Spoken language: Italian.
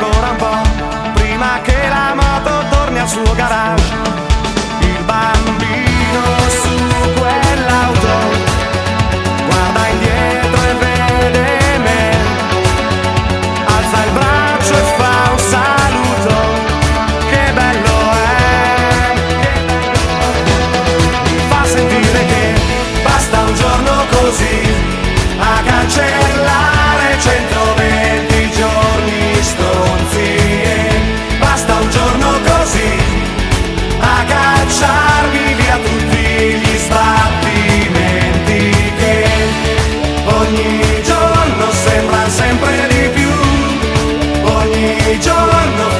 ancora un po', prima che ogni giorno